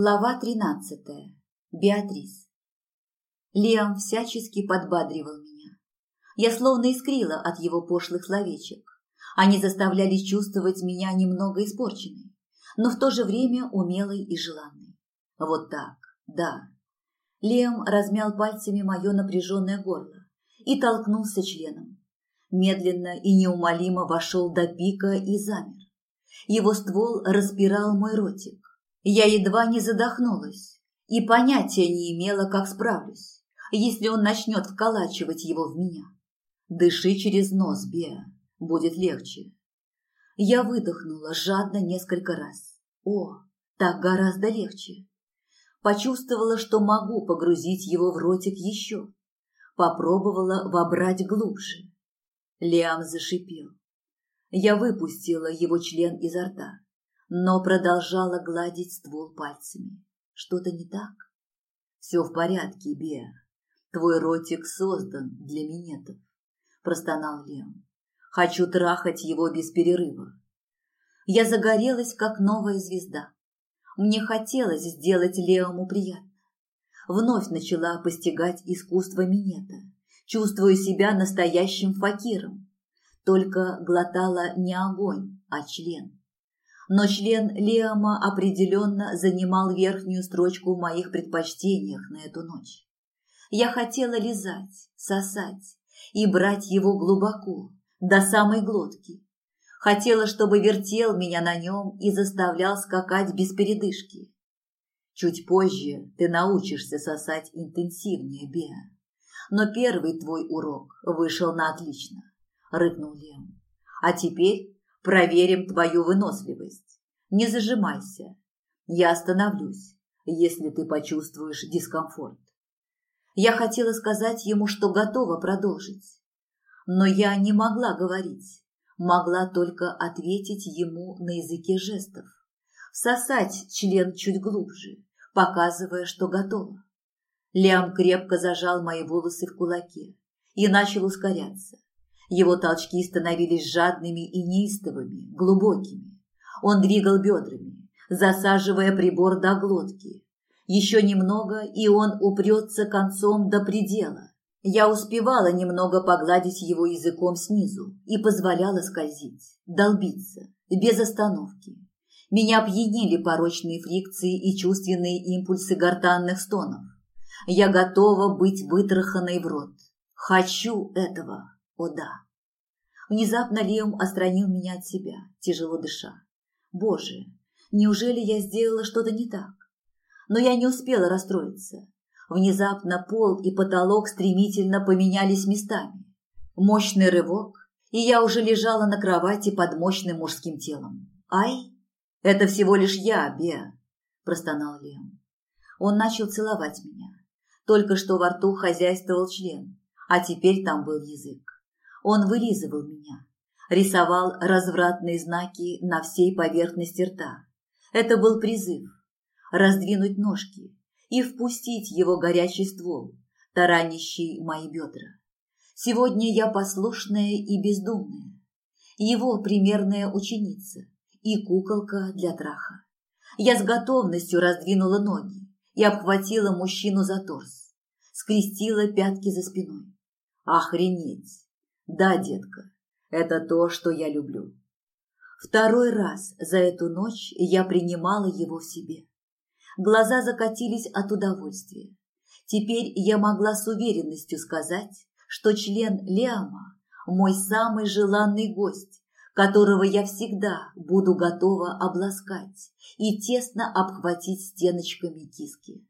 Глава тринадцатая. Беатрис. Лиам всячески подбадривал меня. Я словно искрила от его пошлых словечек. Они заставляли чувствовать меня немного испорченной, но в то же время умелой и желанной. Вот так, да. Лиам размял пальцами мое напряженное горло и толкнулся членом. Медленно и неумолимо вошел до пика и замер. Его ствол распирал мой ротик я едва не задохнулась и понятия не имела, как справлюсь, если он начнет вколачивать его в меня. Дыши через нос, Беа, будет легче. Я выдохнула жадно несколько раз. О, так гораздо легче. Почувствовала, что могу погрузить его в ротик еще. Попробовала вобрать глубже. Лиам зашипел. Я выпустила его член изо рта но продолжала гладить ствол пальцами. Что-то не так? Все в порядке, Беа. Твой ротик создан для минетов, простонал Лем. Хочу трахать его без перерыва. Я загорелась, как новая звезда. Мне хотелось сделать Леому приятно. Вновь начала постигать искусство минета, чувствуя себя настоящим факиром. Только глотала не огонь, а член но член Лиама определенно занимал верхнюю строчку в моих предпочтениях на эту ночь. Я хотела лизать, сосать и брать его глубоко, до самой глотки. Хотела, чтобы вертел меня на нем и заставлял скакать без передышки. Чуть позже ты научишься сосать интенсивнее, Беа. Но первый твой урок вышел на отлично, рыкнул Лем. А теперь Проверим твою выносливость. Не зажимайся. Я остановлюсь, если ты почувствуешь дискомфорт. Я хотела сказать ему, что готова продолжить. Но я не могла говорить, могла только ответить ему на языке жестов. Всосать член чуть глубже, показывая, что готова. Лям крепко зажал мои волосы в кулаке и начал ускоряться. Его толчки становились жадными и неистовыми, глубокими. Он двигал бедрами, засаживая прибор до глотки. Еще немного, и он упрется концом до предела. Я успевала немного погладить его языком снизу и позволяла скользить, долбиться, без остановки. Меня опьянили порочные фрикции и чувственные импульсы гортанных стонов. Я готова быть вытраханной в рот. Хочу этого. О да. Внезапно Леум отстранил меня от себя, тяжело дыша. Боже, неужели я сделала что-то не так? Но я не успела расстроиться. Внезапно пол и потолок стремительно поменялись местами. Мощный рывок, и я уже лежала на кровати под мощным мужским телом. «Ай, это всего лишь я, Беа», – простонал Леум. Он начал целовать меня. Только что во рту хозяйствовал член, а теперь там был язык. Он вылизывал меня, рисовал развратные знаки на всей поверхности рта. Это был призыв – раздвинуть ножки и впустить его горячий ствол, таранящий мои бедра. Сегодня я послушная и бездумная, его примерная ученица и куколка для траха. Я с готовностью раздвинула ноги и обхватила мужчину за торс, скрестила пятки за спиной. Охренеть! Да, детка, это то, что я люблю. Второй раз за эту ночь я принимала его в себе. Глаза закатились от удовольствия. Теперь я могла с уверенностью сказать, что член Лиама – мой самый желанный гость, которого я всегда буду готова обласкать и тесно обхватить стеночками киски.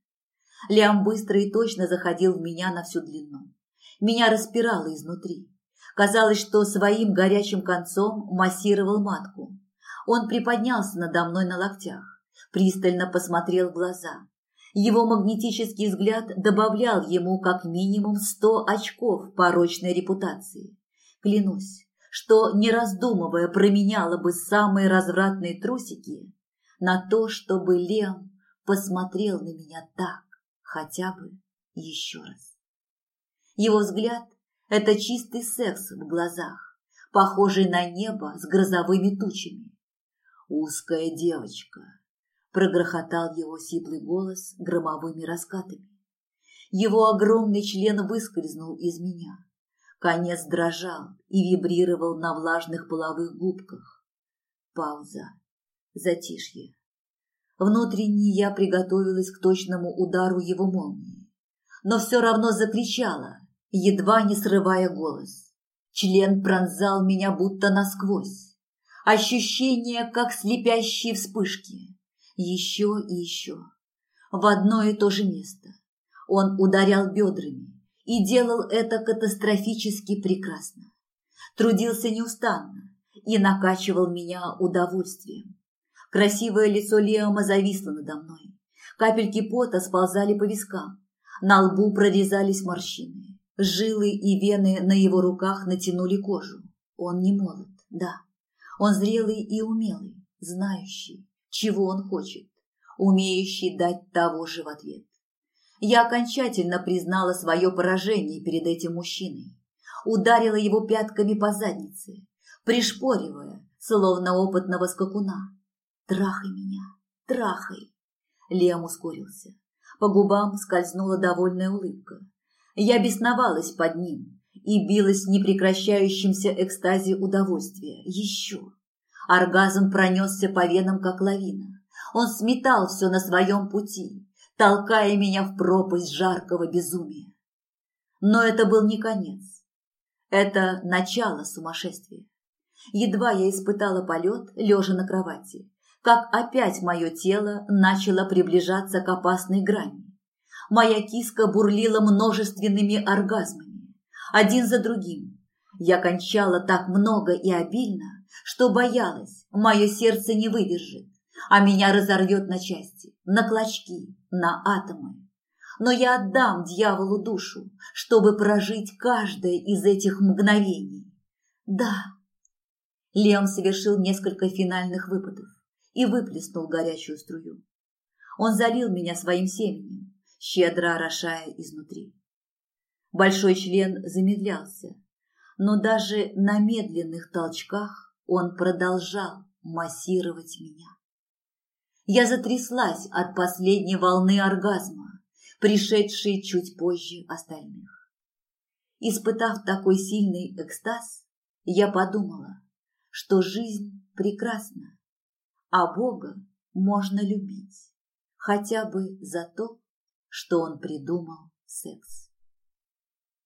Лиам быстро и точно заходил в меня на всю длину. Меня распирало изнутри. Казалось, что своим горячим концом массировал матку. Он приподнялся надо мной на локтях, пристально посмотрел в глаза. Его магнетический взгляд добавлял ему как минимум сто очков порочной репутации. Клянусь, что, не раздумывая, променяла бы самые развратные трусики на то, чтобы Лем посмотрел на меня так хотя бы еще раз. Его взгляд это чистый секс в глазах, похожий на небо с грозовыми тучами. Узкая девочка, прогрохотал его сиплый голос громовыми раскатами. Его огромный член выскользнул из меня. Конец дрожал и вибрировал на влажных половых губках. Пауза. Затишье. Внутренне я приготовилась к точному удару его молнии, но все равно закричала, едва не срывая голос. Член пронзал меня будто насквозь. Ощущение, как слепящие вспышки. Еще и еще. В одно и то же место. Он ударял бедрами и делал это катастрофически прекрасно. Трудился неустанно и накачивал меня удовольствием. Красивое лицо Леома зависло надо мной. Капельки пота сползали по вискам. На лбу прорезались морщины. Жилы и вены на его руках натянули кожу. Он не молод, да. Он зрелый и умелый, знающий, чего он хочет, умеющий дать того же в ответ. Я окончательно признала свое поражение перед этим мужчиной. Ударила его пятками по заднице, пришпоривая, словно опытного скакуна. «Трахай меня, трахай!» Лем ускорился. По губам скользнула довольная улыбка. Я бесновалась под ним и билась в непрекращающемся экстазе удовольствия. Еще. Оргазм пронесся по венам, как лавина. Он сметал все на своем пути, толкая меня в пропасть жаркого безумия. Но это был не конец. Это начало сумасшествия. Едва я испытала полет, лежа на кровати, как опять мое тело начало приближаться к опасной грани. Моя киска бурлила множественными оргазмами, один за другим. Я кончала так много и обильно, что боялась, мое сердце не выдержит, а меня разорвет на части, на клочки, на атомы. Но я отдам дьяволу душу, чтобы прожить каждое из этих мгновений. Да. Лем совершил несколько финальных выпадов и выплеснул горячую струю. Он залил меня своим семенем, щедро орошая изнутри. Большой член замедлялся, но даже на медленных толчках он продолжал массировать меня. Я затряслась от последней волны оргазма, пришедшей чуть позже остальных. Испытав такой сильный экстаз, я подумала, что жизнь прекрасна, а Бога можно любить хотя бы за то, что он придумал секс.